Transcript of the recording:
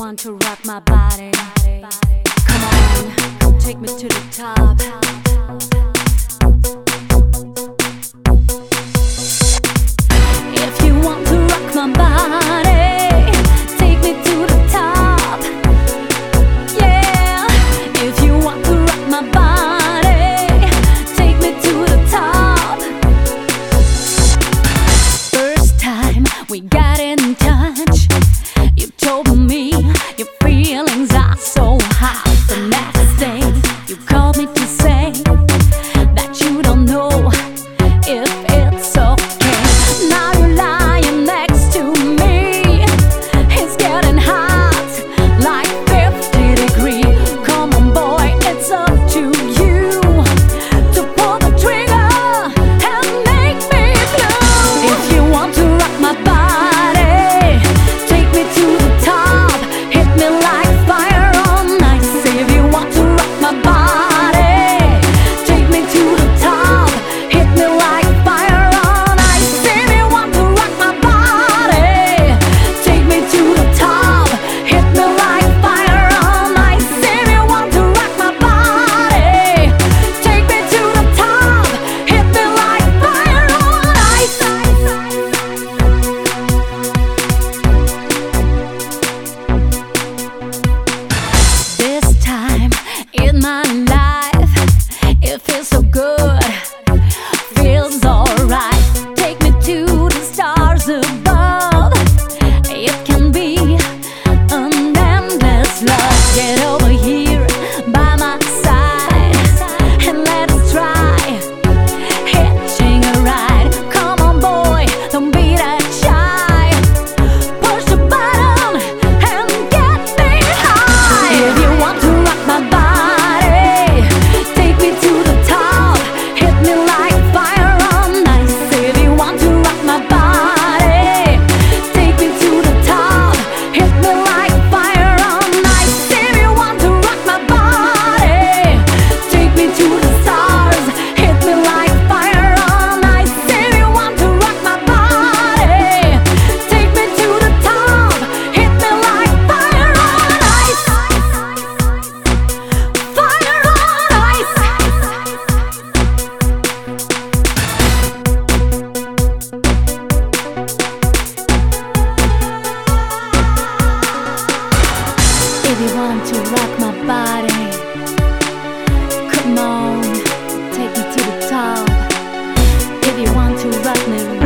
Want to rock my body. Come on, take me to the top. to rock my body. Come on, take me to the top. If you want to rock me.